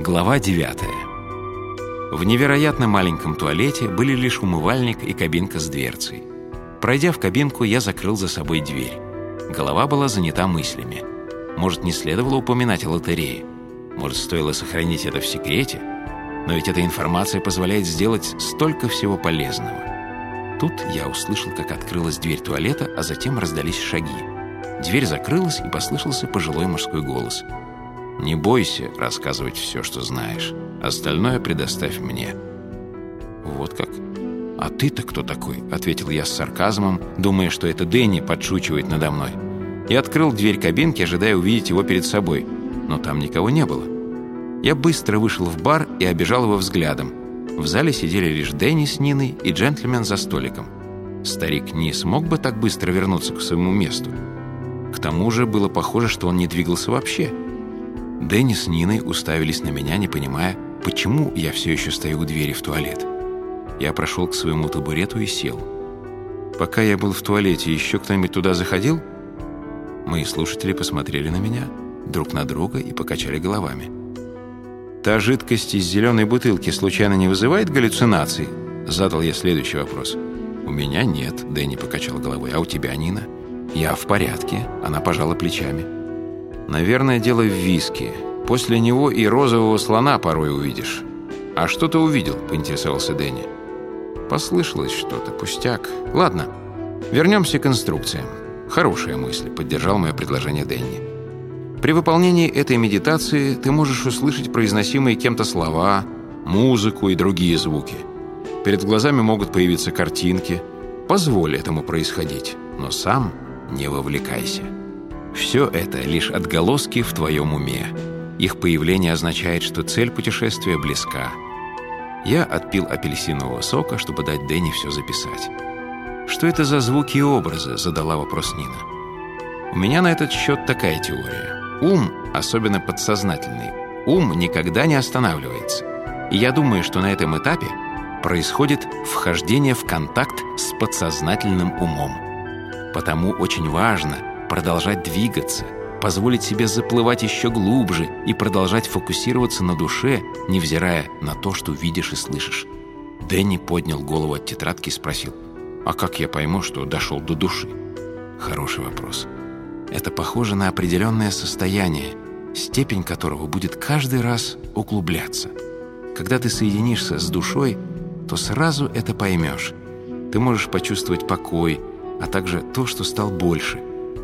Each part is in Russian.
Глава 9. В невероятно маленьком туалете были лишь умывальник и кабинка с дверцей. Пройдя в кабинку, я закрыл за собой дверь. Голова была занята мыслями. Может, не следовало упоминать о лотерее? Может, стоило сохранить это в секрете? Но ведь эта информация позволяет сделать столько всего полезного. Тут я услышал, как открылась дверь туалета, а затем раздались шаги. Дверь закрылась, и послышался пожилой мужской голос – не бойся рассказывать все, что знаешь. Остальное предоставь мне». «Вот как?» «А ты-то кто такой?» — ответил я с сарказмом, думая, что это Дэнни подшучивает надо мной. Я открыл дверь кабинки, ожидая увидеть его перед собой, но там никого не было. Я быстро вышел в бар и обижал его взглядом. В зале сидели лишь Дэнни с Ниной и джентльмен за столиком. Старик не смог бы так быстро вернуться к своему месту. К тому же было похоже, что он не двигался вообще — Дэнни с Ниной уставились на меня, не понимая, почему я все еще стою у двери в туалет. Я прошел к своему табурету и сел. Пока я был в туалете, еще кто-нибудь туда заходил? Мои слушатели посмотрели на меня, друг на друга и покачали головами. «Та жидкость из зеленой бутылки случайно не вызывает галлюцинаций?» Задал я следующий вопрос. «У меня нет», — Дэнни покачал головой. «А у тебя, Нина?» «Я в порядке», — она пожала плечами. Наверное, дело в виске. После него и розового слона порой увидишь. «А что ты увидел?» – поинтересовался Дэнни. «Послышалось что-то, пустяк. Ладно, вернемся к инструкциям. Хорошая мысль», – поддержал мое предложение Дэнни. При выполнении этой медитации ты можешь услышать произносимые кем-то слова, музыку и другие звуки. Перед глазами могут появиться картинки. Позволь этому происходить, но сам не вовлекайся. Все это лишь отголоски в твоем уме. Их появление означает, что цель путешествия близка. Я отпил апельсинового сока, чтобы дать Дэнни все записать. «Что это за звуки и образы?» – задала вопрос Нина. «У меня на этот счет такая теория. Ум, особенно подсознательный, ум никогда не останавливается. И я думаю, что на этом этапе происходит вхождение в контакт с подсознательным умом. Потому очень важно – продолжать двигаться, позволить себе заплывать еще глубже и продолжать фокусироваться на душе, невзирая на то, что видишь и слышишь. Дэнни поднял голову от тетрадки и спросил, «А как я пойму, что дошел до души?» Хороший вопрос. Это похоже на определенное состояние, степень которого будет каждый раз углубляться. Когда ты соединишься с душой, то сразу это поймешь. Ты можешь почувствовать покой, а также то, что стал больше,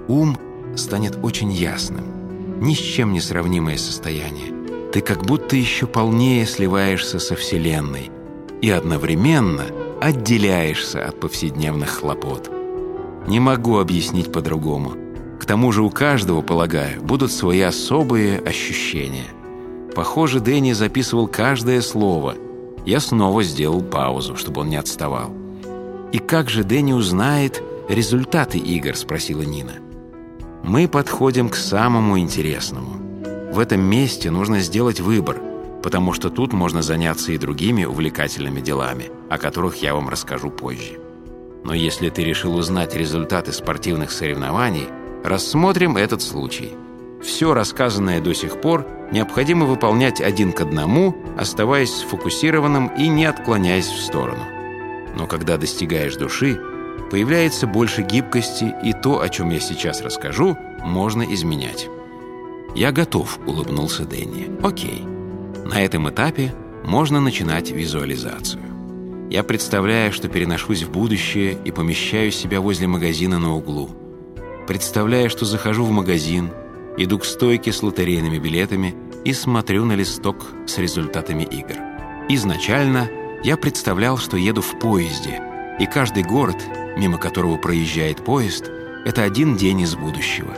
ум станет очень ясным. Ни с чем не сравнимое состояние. Ты как будто еще полнее сливаешься со Вселенной и одновременно отделяешься от повседневных хлопот. Не могу объяснить по-другому. К тому же у каждого, полагаю, будут свои особые ощущения. Похоже, Дэнни записывал каждое слово. Я снова сделал паузу, чтобы он не отставал. «И как же Дэнни узнает результаты игр?» – спросила Нина мы подходим к самому интересному. В этом месте нужно сделать выбор, потому что тут можно заняться и другими увлекательными делами, о которых я вам расскажу позже. Но если ты решил узнать результаты спортивных соревнований, рассмотрим этот случай. Все рассказанное до сих пор необходимо выполнять один к одному, оставаясь сфокусированным и не отклоняясь в сторону. Но когда достигаешь души, появляется больше гибкости, и то, о чем я сейчас расскажу, можно изменять. «Я готов», — улыбнулся Дэнни. «Окей. На этом этапе можно начинать визуализацию. Я представляю, что переношусь в будущее и помещаю себя возле магазина на углу. Представляю, что захожу в магазин, иду к стойке с лотерейными билетами и смотрю на листок с результатами игр. Изначально я представлял, что еду в поезде, и каждый город — мимо которого проезжает поезд, это один день из будущего.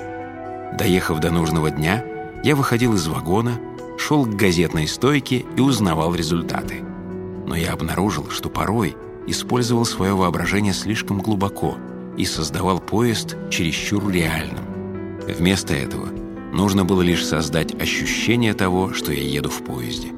Доехав до нужного дня, я выходил из вагона, шел к газетной стойке и узнавал результаты. Но я обнаружил, что порой использовал свое воображение слишком глубоко и создавал поезд чересчур реальным. Вместо этого нужно было лишь создать ощущение того, что я еду в поезде.